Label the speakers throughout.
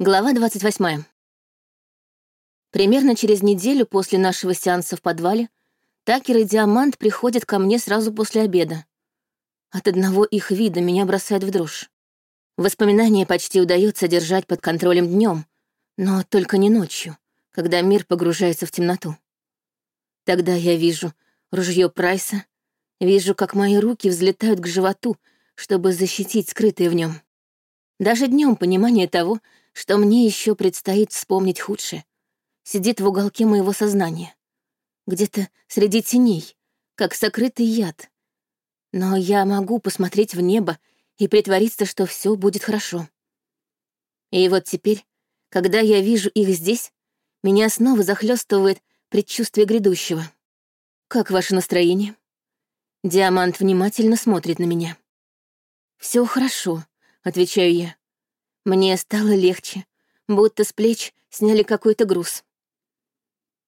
Speaker 1: Глава 28. Примерно через неделю после нашего сеанса в подвале Такер и Диамант приходят ко мне сразу после обеда. От одного их вида меня бросает в дрожь. Воспоминания почти удается держать под контролем днем, но только не ночью, когда мир погружается в темноту. Тогда я вижу ружье Прайса, вижу, как мои руки взлетают к животу, чтобы защитить скрытое в нем. Даже днем понимание того, что мне еще предстоит вспомнить худшее, сидит в уголке моего сознания. Где-то среди теней, как сокрытый яд. Но я могу посмотреть в небо и притвориться, что все будет хорошо. И вот теперь, когда я вижу их здесь, меня снова захлестывает предчувствие грядущего. Как ваше настроение? Диамант внимательно смотрит на меня. Все хорошо, отвечаю я. Мне стало легче, будто с плеч сняли какой-то груз.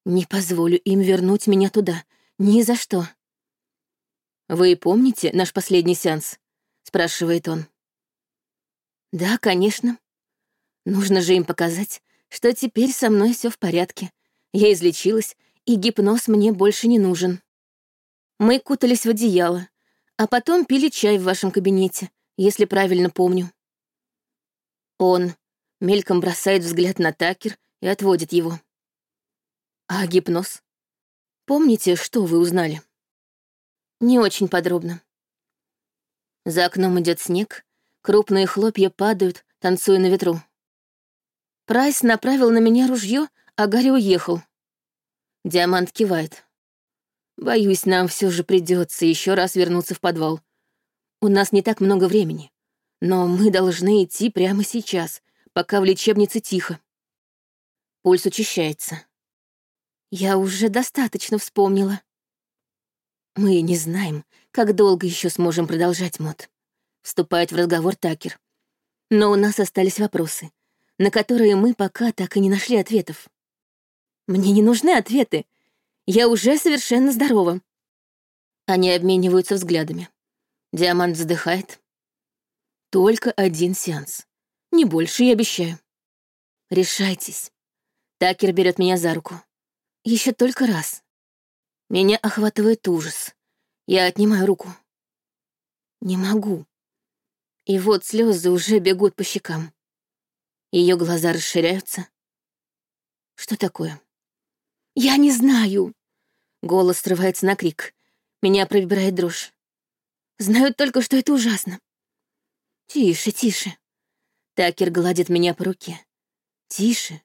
Speaker 1: Не позволю им вернуть меня туда, ни за что. «Вы помните наш последний сеанс?» — спрашивает он. «Да, конечно. Нужно же им показать, что теперь со мной все в порядке. Я излечилась, и гипноз мне больше не нужен. Мы кутались в одеяло, а потом пили чай в вашем кабинете, если правильно помню. Он мельком бросает взгляд на Такер и отводит его. А гипноз? Помните, что вы узнали? Не очень подробно. За окном идет снег, крупные хлопья падают, танцуя на ветру. Прайс направил на меня ружье, а Гарри уехал. Диамант кивает. Боюсь, нам все же придется еще раз вернуться в подвал. У нас не так много времени. Но мы должны идти прямо сейчас, пока в лечебнице тихо. Пульс учащается. Я уже достаточно вспомнила. Мы не знаем, как долго еще сможем продолжать мод. Вступает в разговор Такер. Но у нас остались вопросы, на которые мы пока так и не нашли ответов. Мне не нужны ответы. Я уже совершенно здорова. Они обмениваются взглядами. Диамант вздыхает, только один сеанс. Не больше, я обещаю. Решайтесь. Такер берет меня за руку. Еще только раз. Меня охватывает ужас. Я отнимаю руку. Не могу. И вот слезы уже бегут по щекам. Ее глаза расширяются. Что такое? Я не знаю. Голос срывается на крик. Меня пробирает дрожь. Знаю только, что это ужасно. «Тише, тише». Такер гладит меня по руке. «Тише.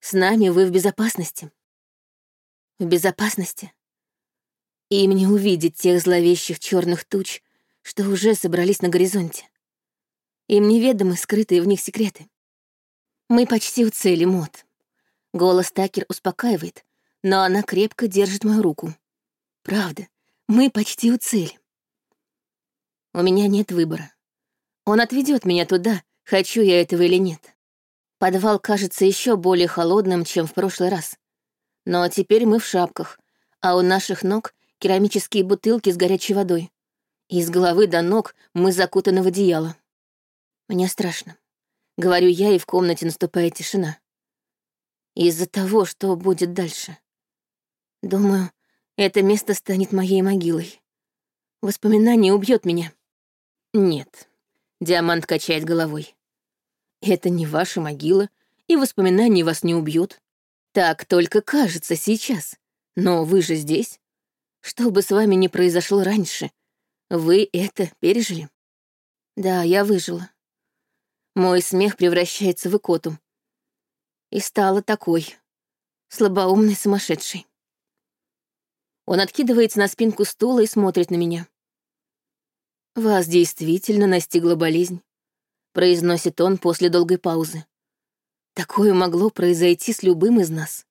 Speaker 1: С нами вы в безопасности». В безопасности. Им не увидеть тех зловещих черных туч, что уже собрались на горизонте. Им неведомы скрытые в них секреты. Мы почти у цели, Мот. Голос Такер успокаивает, но она крепко держит мою руку. Правда, мы почти у цели. У меня нет выбора. Он отведет меня туда, хочу я этого или нет. Подвал кажется еще более холодным, чем в прошлый раз. Но теперь мы в шапках, а у наших ног керамические бутылки с горячей водой. И с головы до ног мы закутаны в одеяло. Мне страшно. Говорю я, и в комнате наступает тишина. Из-за того, что будет дальше. Думаю, это место станет моей могилой. Воспоминание убьет меня. Нет, Диамант качает головой. Это не ваша могила, и воспоминания вас не убьют. Так только кажется сейчас. Но вы же здесь. Что бы с вами ни произошло раньше, вы это пережили. Да, я выжила. Мой смех превращается в икоту. И стала такой, слабоумной сумасшедшей. Он откидывается на спинку стула и смотрит на меня. «Вас действительно настигла болезнь», — произносит он после долгой паузы. «Такое могло произойти с любым из нас.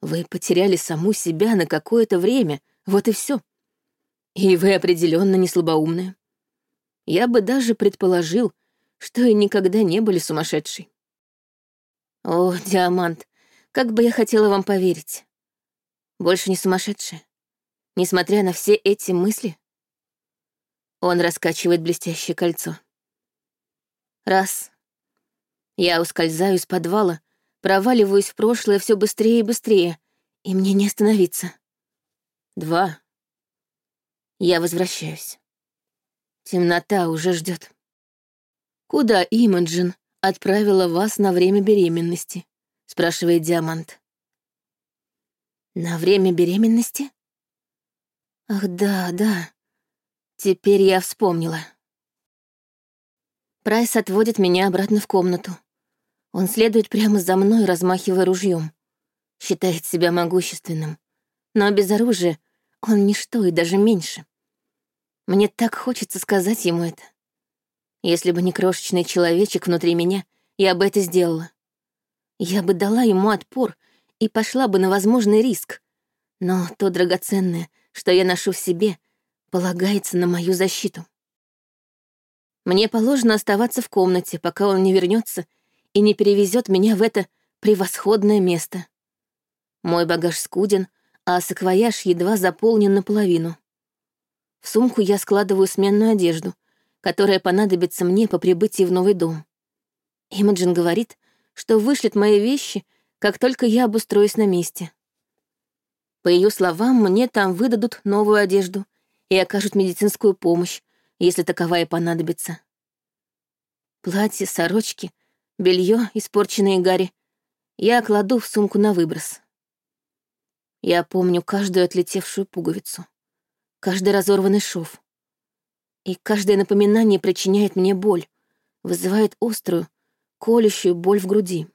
Speaker 1: Вы потеряли саму себя на какое-то время, вот и все. И вы определенно не слабоумная. Я бы даже предположил, что и никогда не были сумасшедшей. О, Диамант, как бы я хотела вам поверить. Больше не сумасшедшая. Несмотря на все эти мысли, он раскачивает блестящее кольцо. Раз. Я ускользаю из подвала, проваливаюсь в прошлое все быстрее и быстрее, и мне не остановиться. Два. Я возвращаюсь. Темнота уже ждет. Куда Имаджин отправила вас на время беременности? спрашивает Диамант. На время беременности? Ах, да, да. Теперь я вспомнила. Прайс отводит меня обратно в комнату. Он следует прямо за мной, размахивая ружьем. Считает себя могущественным. Но без оружия он ничто и даже меньше. Мне так хочется сказать ему это. Если бы не крошечный человечек внутри меня, я бы это сделала. Я бы дала ему отпор и пошла бы на возможный риск. Но то драгоценное, что я ношу в себе, полагается на мою защиту. Мне положено оставаться в комнате, пока он не вернется и не перевезет меня в это превосходное место. Мой багаж скуден, а саквояж едва заполнен наполовину. В сумку я складываю сменную одежду, которая понадобится мне по прибытии в новый дом. Имаджин говорит, что вышлет мои вещи, как только я обустроюсь на месте. По ее словам, мне там выдадут новую одежду и окажут медицинскую помощь, если таковая понадобится. Платье, сорочки, белье, испорченные Гарри, я кладу в сумку на выброс. Я помню каждую отлетевшую пуговицу, каждый разорванный шов. И каждое напоминание причиняет мне боль, вызывает острую, колющую боль в груди.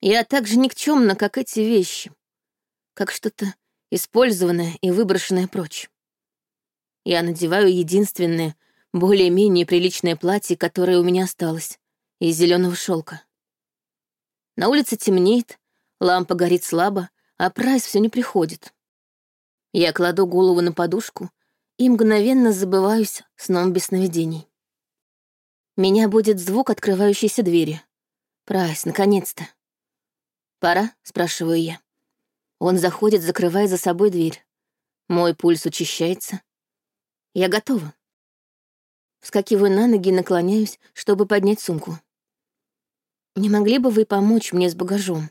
Speaker 1: Я так же никчемна, как эти вещи, как что-то использованное и выброшенное прочь. Я надеваю единственное, более-менее приличное платье, которое у меня осталось, из зеленого шелка. На улице темнеет, лампа горит слабо, а Прайс все не приходит. Я кладу голову на подушку и мгновенно забываюсь сном без сновидений. Меня будет звук открывающейся двери. Прайс, наконец-то. «Пора?» — спрашиваю я. Он заходит, закрывая за собой дверь. Мой пульс учащается. Я готова. Вскакиваю на ноги и наклоняюсь, чтобы поднять сумку. «Не могли бы вы помочь мне с багажом?»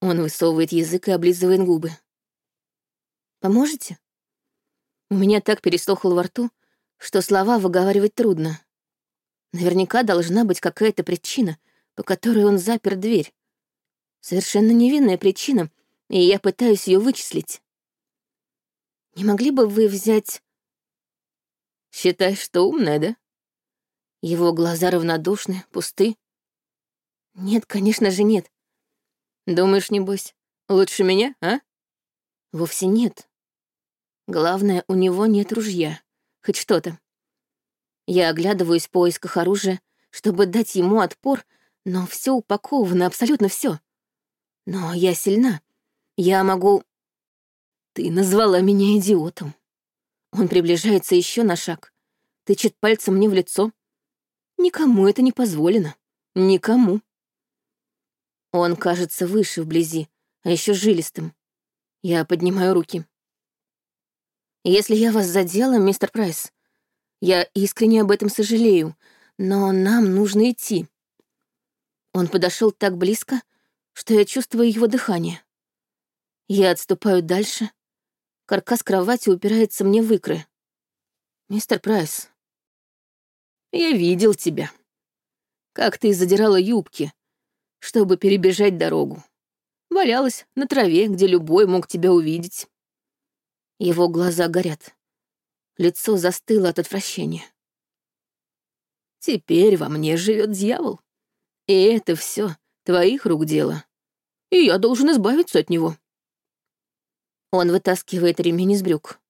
Speaker 1: Он высовывает язык и облизывает губы. «Поможете?» У меня так пересохло во рту, что слова выговаривать трудно. Наверняка должна быть какая-то причина, по которой он запер дверь. Совершенно невинная причина, и я пытаюсь ее вычислить. Не могли бы вы взять Считаешь, что умная, да? Его глаза равнодушны, пусты. Нет, конечно же, нет. Думаешь, небось, лучше меня, а? Вовсе нет. Главное, у него нет ружья. Хоть что-то. Я оглядываюсь в поисках оружия, чтобы дать ему отпор, но все упаковано, абсолютно все. Но я сильна. Я могу... Ты назвала меня идиотом. Он приближается еще на шаг, тычет пальцем мне в лицо. Никому это не позволено. Никому. Он кажется выше вблизи, а еще жилистым. Я поднимаю руки. Если я вас задела, мистер Прайс, я искренне об этом сожалею, но нам нужно идти. Он подошел так близко, что я чувствую его дыхание. Я отступаю дальше, Каркас кровати упирается мне в икры. «Мистер Прайс, я видел тебя. Как ты задирала юбки, чтобы перебежать дорогу. Валялась на траве, где любой мог тебя увидеть». Его глаза горят. Лицо застыло от отвращения. «Теперь во мне живет дьявол. И это все твоих рук дело. И я должен избавиться от него». Он вытаскивает ремень из брюк.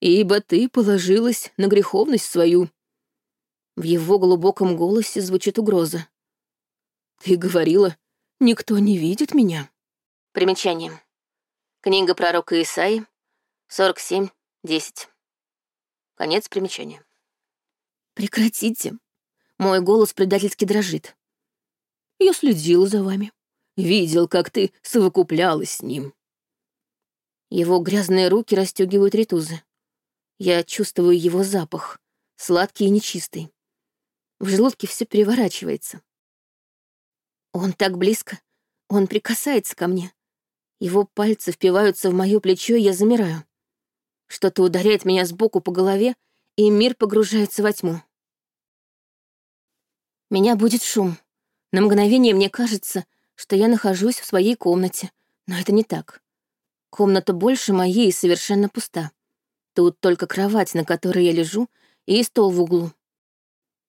Speaker 1: «Ибо ты положилась на греховность свою». В его глубоком голосе звучит угроза. «Ты говорила, никто не видит меня». Примечание. Книга пророка Исаи, 47.10. Конец примечания. «Прекратите». Мой голос предательски дрожит. «Я следил за вами. Видел, как ты совокуплялась с ним. Его грязные руки расстегивают ритузы. Я чувствую его запах, сладкий и нечистый. В желудке все переворачивается. Он так близко, он прикасается ко мне. Его пальцы впиваются в моё плечо, и я замираю. Что-то ударяет меня сбоку по голове, и мир погружается во тьму. Меня будет шум. На мгновение мне кажется, что я нахожусь в своей комнате, но это не так. Комната больше моей и совершенно пуста. Тут только кровать, на которой я лежу, и стол в углу.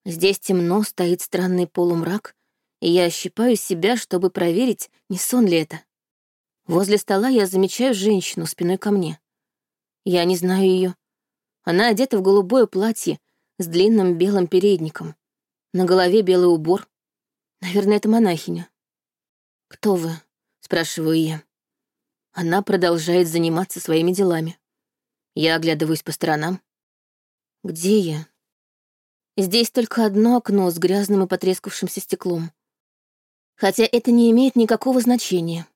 Speaker 1: Здесь темно, стоит странный полумрак, и я ощипаю себя, чтобы проверить, не сон ли это. Возле стола я замечаю женщину спиной ко мне. Я не знаю ее. Она одета в голубое платье с длинным белым передником. На голове белый убор. Наверное, это монахиня. «Кто вы?» — спрашиваю я. Она продолжает заниматься своими делами. Я оглядываюсь по сторонам. Где я? Здесь только одно окно с грязным и потрескавшимся стеклом. Хотя это не имеет никакого значения,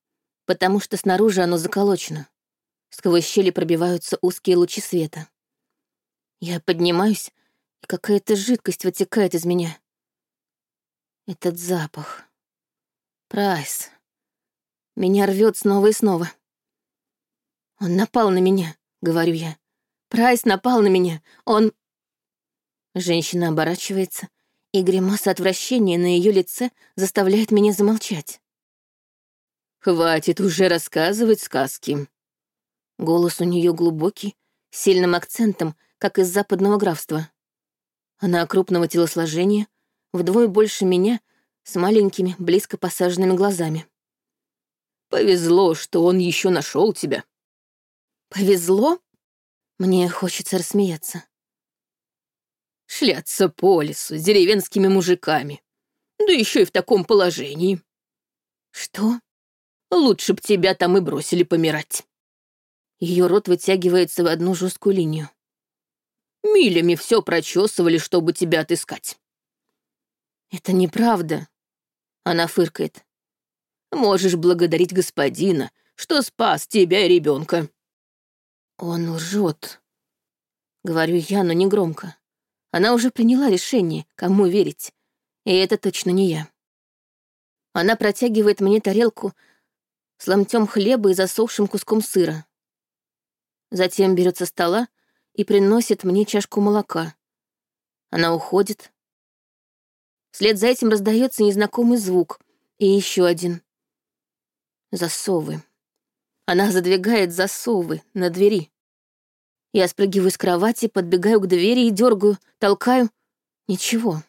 Speaker 1: потому что снаружи оно заколочено. Сквозь щели пробиваются узкие лучи света. Я поднимаюсь, и какая-то жидкость вытекает из меня. Этот запах. Прайс. Меня рвет снова и снова. Он напал на меня, говорю я. Прайс напал на меня. Он... Женщина оборачивается, и гримаса отвращения на ее лице заставляет меня замолчать.
Speaker 2: «Хватит уже рассказывать сказки».
Speaker 1: Голос у нее глубокий, с сильным акцентом, как из западного графства. Она крупного телосложения, вдвое больше меня, с маленькими, близко посаженными глазами.
Speaker 2: «Повезло, что он еще нашел тебя».
Speaker 1: «Повезло?» Мне хочется рассмеяться.
Speaker 2: «Шляться по лесу с деревенскими мужиками. Да еще и в таком положении».
Speaker 1: «Что?»
Speaker 2: «Лучше б тебя там и бросили помирать».
Speaker 1: Ее рот вытягивается в одну жесткую линию.
Speaker 2: Милями все прочесывали, чтобы тебя отыскать.
Speaker 1: Это неправда. Она фыркает.
Speaker 2: Можешь благодарить господина, что спас тебя и ребенка.
Speaker 1: Он лжет. Говорю я, но не громко. Она уже приняла решение, кому верить. И это точно не я. Она протягивает мне тарелку с ломтем хлеба и засохшим куском сыра. Затем берет со стола и приносит мне чашку молока. Она уходит. Вслед за этим раздается незнакомый звук и еще один. Засовы. Она задвигает засовы на двери. Я спрыгиваю с кровати, подбегаю к двери и дергаю, толкаю. Ничего.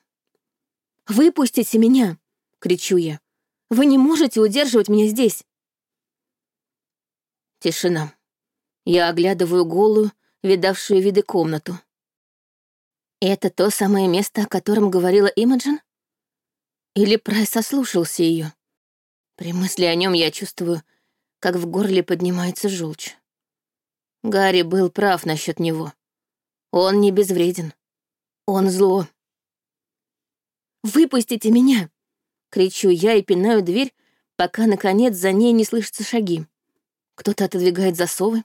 Speaker 1: «Выпустите меня!» — кричу я. «Вы не можете удерживать меня здесь!» Тишина. Я оглядываю голую, видавшую виды комнату. Это то самое место, о котором говорила Имаджин? Или Прайс ослушался ее? При мысли о нем я чувствую, как в горле поднимается желчь. Гарри был прав насчет него. Он не безвреден. Он зло. «Выпустите меня!» — кричу я и пинаю дверь, пока, наконец, за ней не слышатся шаги. Кто-то отодвигает засовы.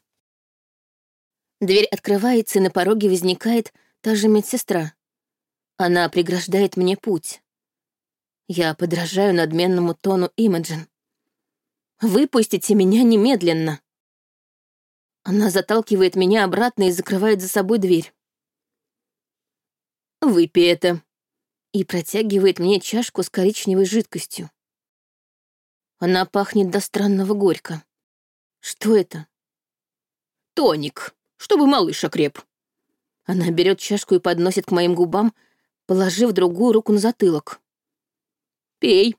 Speaker 1: Дверь открывается, и на пороге возникает та же медсестра. Она преграждает мне путь. Я подражаю надменному тону Имаджин. «Выпустите меня немедленно!» Она заталкивает меня обратно и закрывает за собой дверь.
Speaker 2: «Выпей это!»
Speaker 1: и протягивает мне чашку с коричневой жидкостью. Она пахнет до странного горько. Что это?
Speaker 2: Тоник чтобы малыш окреп».
Speaker 1: Она берет чашку и подносит к моим губам, положив другую руку на затылок.
Speaker 2: «Пей».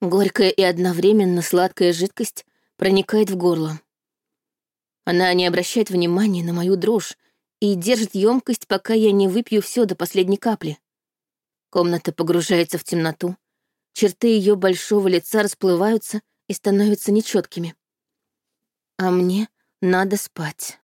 Speaker 1: Горькая и одновременно сладкая жидкость проникает в горло. Она не обращает внимания на мою дрожь и держит емкость, пока я не выпью все до последней капли. Комната погружается в темноту, черты ее большого лица расплываются и становятся нечеткими. А мне надо спать.